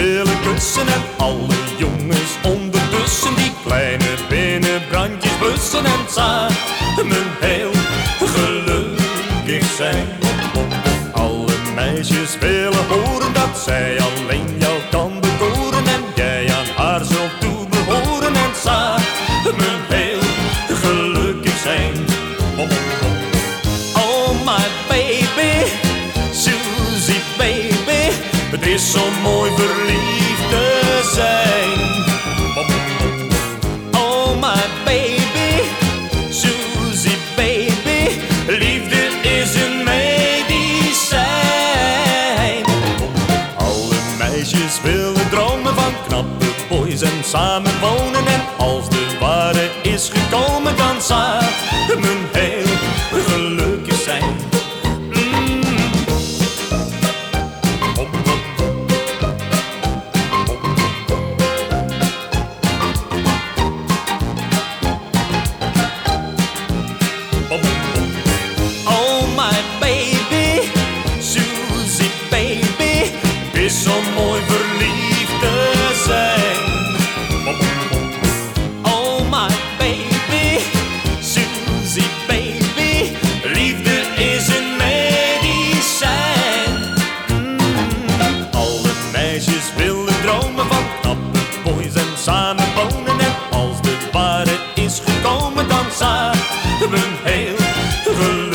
willen kussen en alle jongens ondertussen die kleine binnenbrandjes bussen en samen heel gelukkig zijn. Alle meisjes willen horen dat zij alleen is zo mooi verliefd te zijn. Oh my baby, Susie baby, liefde is een medicijn. Alle meisjes willen dromen van knappe boys en samen wonen. En als de ware is gekomen, dan samen heel gelukkig is zo mooi verliefd te zijn. Oh my baby, Susie baby, liefde is een medicijn. Mm. Alle meisjes willen dromen van tappenboys en samen wonen. En als de ware is gekomen, dan zaten we heel.